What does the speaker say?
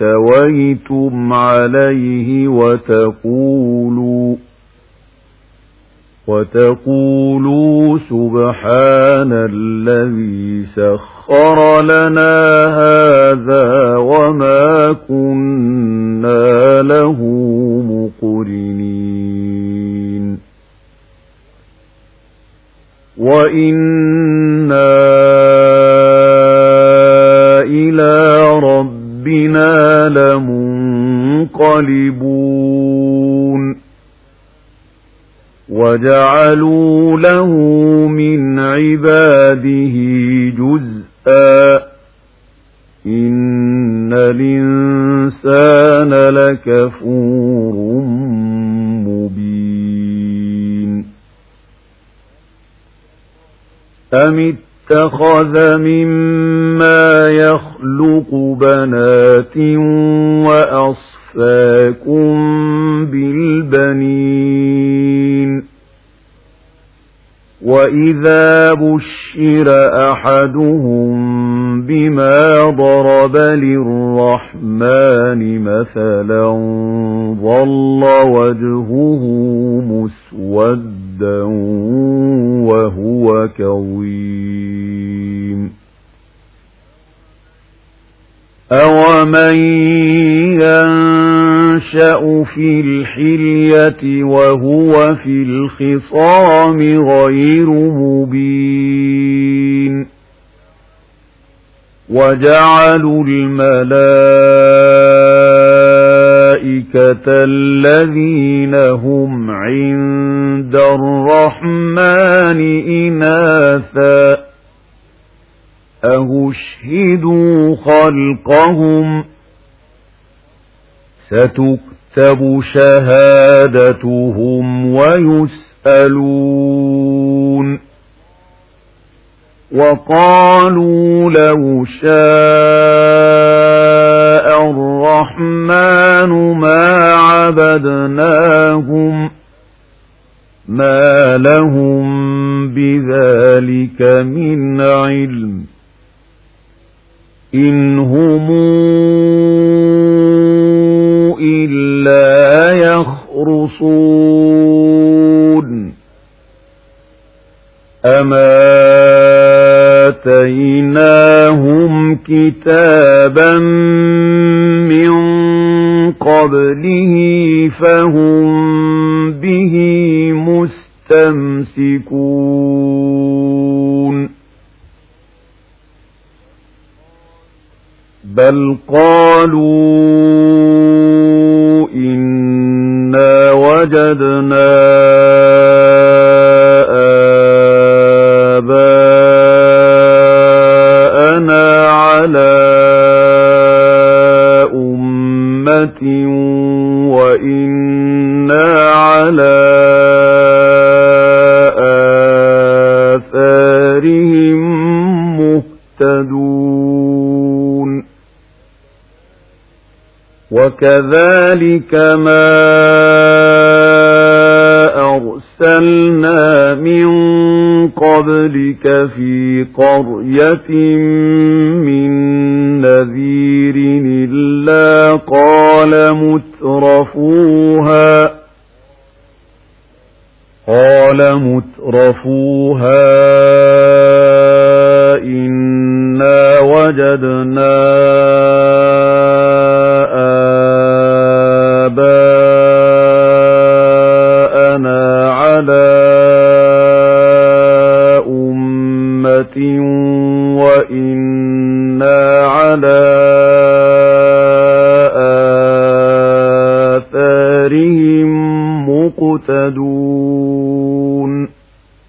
استويتم عليه وتقولوا وتقولوا سبحان الذي سخر لنا هذا وما كنا له مقرنين. وإنا لمنقلبون وجعلوا له من عباده جزءا إن الإنسان لكفور مبين أم اتخذ مما يخلق بنات وأصفاكم بالبنين. وإذا بشر أحدهم بما ضرب للرحمن مثلا ظل وجهه مسودا وهو كظيم. أومن ينشأ في الحلية وهو في الخصام غير مبين وجعلوا الملائكة الذين هم عند الرحمن إناثا أهشهدوا خلقهم ستكتب شهادتهم ويسألون وقالوا لو شاء الرحمن ما عبدناهم ما لهم بذلك من علم إن هم إلا يخرصون أما آتيناهم كتابا من قبله فهم به مستمسكون بل قالوا إنا وجدنا آباءنا على أمة وكذلك ما أرسلنا من قبلك في قرية من نذير إلا قال مترفوها قال مترفوها إنا وجدنا على آثارهم مقتدون.